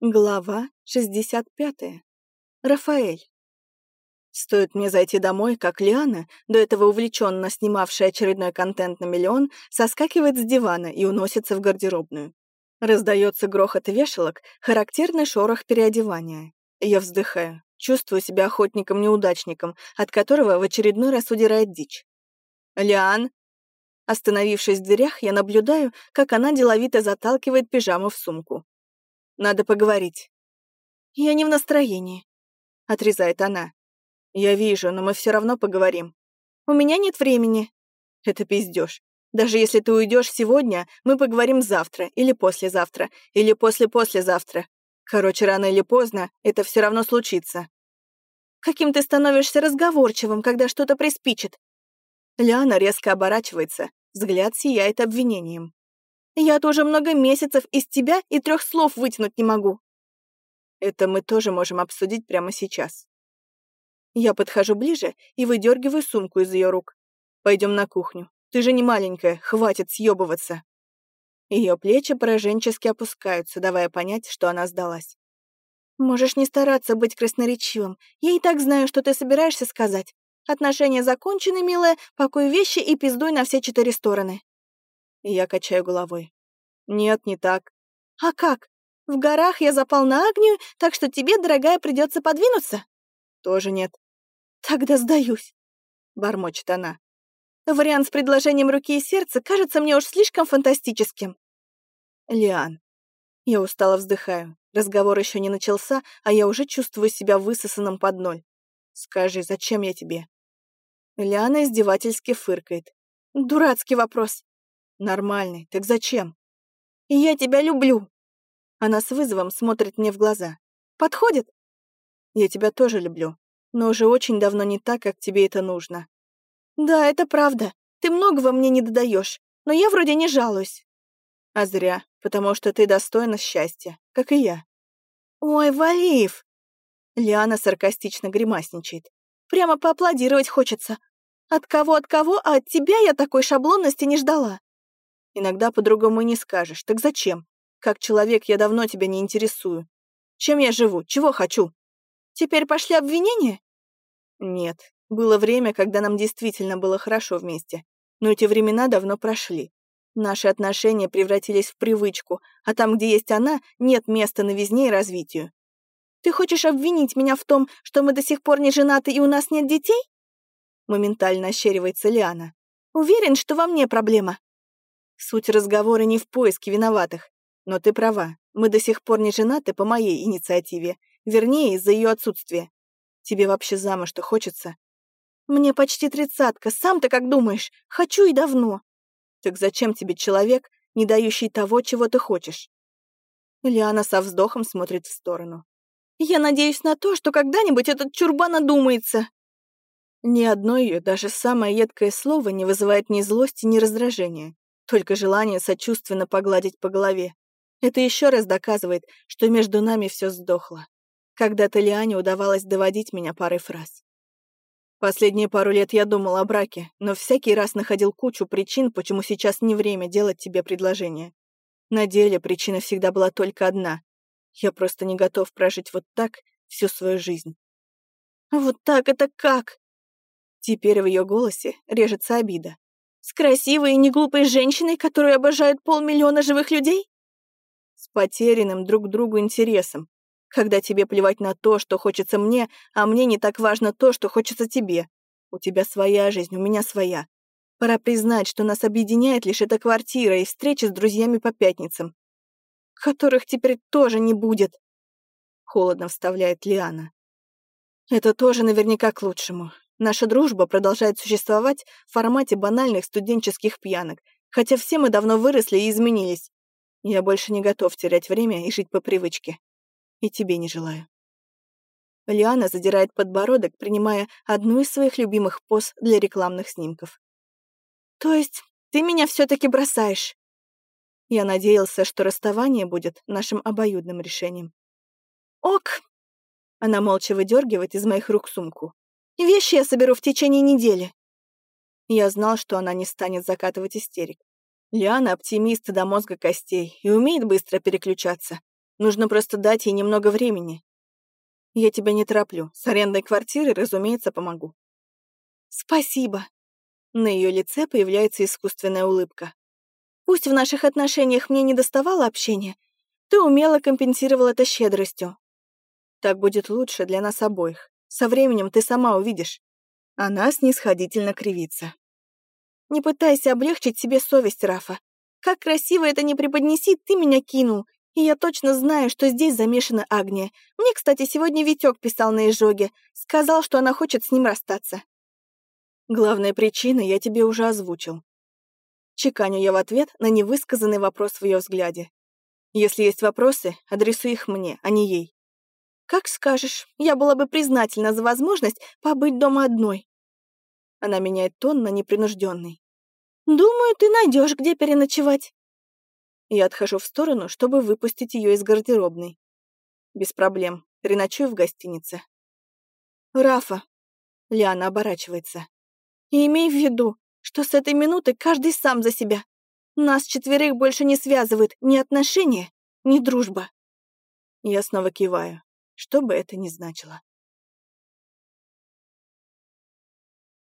Глава 65. Рафаэль. Стоит мне зайти домой, как Лиана, до этого увлеченно снимавшая очередной контент на миллион, соскакивает с дивана и уносится в гардеробную. Раздается грохот вешалок, характерный шорох переодевания. Я вздыхаю, чувствую себя охотником-неудачником, от которого в очередной раз удирает дичь. «Лиан!» Остановившись в дверях, я наблюдаю, как она деловито заталкивает пижаму в сумку. Надо поговорить». «Я не в настроении», — отрезает она. «Я вижу, но мы все равно поговорим. У меня нет времени». «Это пиздёж. Даже если ты уйдешь сегодня, мы поговорим завтра, или послезавтра, или после-послезавтра. Короче, рано или поздно это все равно случится». «Каким ты становишься разговорчивым, когда что-то приспичит?» Лиана резко оборачивается, взгляд сияет обвинением. Я тоже много месяцев из тебя и трех слов вытянуть не могу. Это мы тоже можем обсудить прямо сейчас. Я подхожу ближе и выдергиваю сумку из ее рук. Пойдем на кухню. Ты же не маленькая, хватит съебываться. Ее плечи пораженчески опускаются, давая понять, что она сдалась. Можешь не стараться быть красноречивым. Я и так знаю, что ты собираешься сказать. Отношения закончены, милая, пакуй вещи и пиздуй на все четыре стороны. Я качаю головой. Нет, не так. А как? В горах я запал на Агнию, так что тебе, дорогая, придется подвинуться? Тоже нет. Тогда сдаюсь, бормочет она. Вариант с предложением руки и сердца кажется мне уж слишком фантастическим. Лиан. Я устало вздыхаю. Разговор еще не начался, а я уже чувствую себя высосанным под ноль. Скажи, зачем я тебе? Лиана издевательски фыркает. Дурацкий вопрос. Нормальный. Так зачем? Я тебя люблю. Она с вызовом смотрит мне в глаза. Подходит? Я тебя тоже люблю, но уже очень давно не так, как тебе это нужно. Да, это правда. Ты многого мне не додаешь, но я вроде не жалуюсь. А зря, потому что ты достойна счастья, как и я. Ой, Валиев! Лиана саркастично гримасничает. Прямо поаплодировать хочется. От кого, от кого, а от тебя я такой шаблонности не ждала. Иногда по-другому не скажешь. Так зачем? Как человек я давно тебя не интересую. Чем я живу? Чего хочу? Теперь пошли обвинения? Нет. Было время, когда нам действительно было хорошо вместе. Но эти времена давно прошли. Наши отношения превратились в привычку, а там, где есть она, нет места новизне и развитию. Ты хочешь обвинить меня в том, что мы до сих пор не женаты и у нас нет детей? Моментально ощеривается Лиана. Уверен, что во мне проблема. Суть разговора не в поиске виноватых. Но ты права, мы до сих пор не женаты по моей инициативе, вернее, из-за ее отсутствия. Тебе вообще замуж-то хочется? Мне почти тридцатка, сам-то как думаешь? Хочу и давно. Так зачем тебе человек, не дающий того, чего ты хочешь? Лиана со вздохом смотрит в сторону. Я надеюсь на то, что когда-нибудь этот чурбан одумается. Ни одно ее, даже самое едкое слово не вызывает ни злости, ни раздражения только желание сочувственно погладить по голове. Это еще раз доказывает, что между нами все сдохло. Когда-то Лиане удавалось доводить меня парой фраз. Последние пару лет я думал о браке, но всякий раз находил кучу причин, почему сейчас не время делать тебе предложение. На деле причина всегда была только одна. Я просто не готов прожить вот так всю свою жизнь. «Вот так это как?» Теперь в ее голосе режется обида. С красивой и неглупой женщиной, которую обожают полмиллиона живых людей? С потерянным друг другу интересом. Когда тебе плевать на то, что хочется мне, а мне не так важно то, что хочется тебе. У тебя своя жизнь, у меня своя. Пора признать, что нас объединяет лишь эта квартира и встречи с друзьями по пятницам. Которых теперь тоже не будет. Холодно вставляет Лиана. Это тоже наверняка к лучшему. Наша дружба продолжает существовать в формате банальных студенческих пьянок, хотя все мы давно выросли и изменились. Я больше не готов терять время и жить по привычке. И тебе не желаю. Лиана задирает подбородок, принимая одну из своих любимых поз для рекламных снимков. «То есть ты меня все таки бросаешь?» Я надеялся, что расставание будет нашим обоюдным решением. «Ок!» Она молча выдергивает из моих рук сумку. Вещи я соберу в течение недели». Я знал, что она не станет закатывать истерик. Лиана — оптимист до мозга костей и умеет быстро переключаться. Нужно просто дать ей немного времени. Я тебя не тороплю. С арендой квартиры, разумеется, помогу. Спасибо. На ее лице появляется искусственная улыбка. Пусть в наших отношениях мне не доставало общения, ты умело компенсировал это щедростью. Так будет лучше для нас обоих. Со временем ты сама увидишь. Она снисходительно кривится. Не пытайся облегчить себе совесть, Рафа. Как красиво это не преподнеси, ты меня кинул. И я точно знаю, что здесь замешана Агния. Мне, кстати, сегодня Витёк писал на изжоге. Сказал, что она хочет с ним расстаться. Главная причина я тебе уже озвучил. Чеканю я в ответ на невысказанный вопрос в ее взгляде. Если есть вопросы, адресуй их мне, а не ей. Как скажешь, я была бы признательна за возможность побыть дома одной. Она меняет тон на непринужденный. Думаю, ты найдешь, где переночевать. Я отхожу в сторону, чтобы выпустить ее из гардеробной. Без проблем. Переночую в гостинице. Рафа. Лиана оборачивается. И имей в виду, что с этой минуты каждый сам за себя. Нас четверых больше не связывают ни отношения, ни дружба. Я снова киваю что бы это ни значило.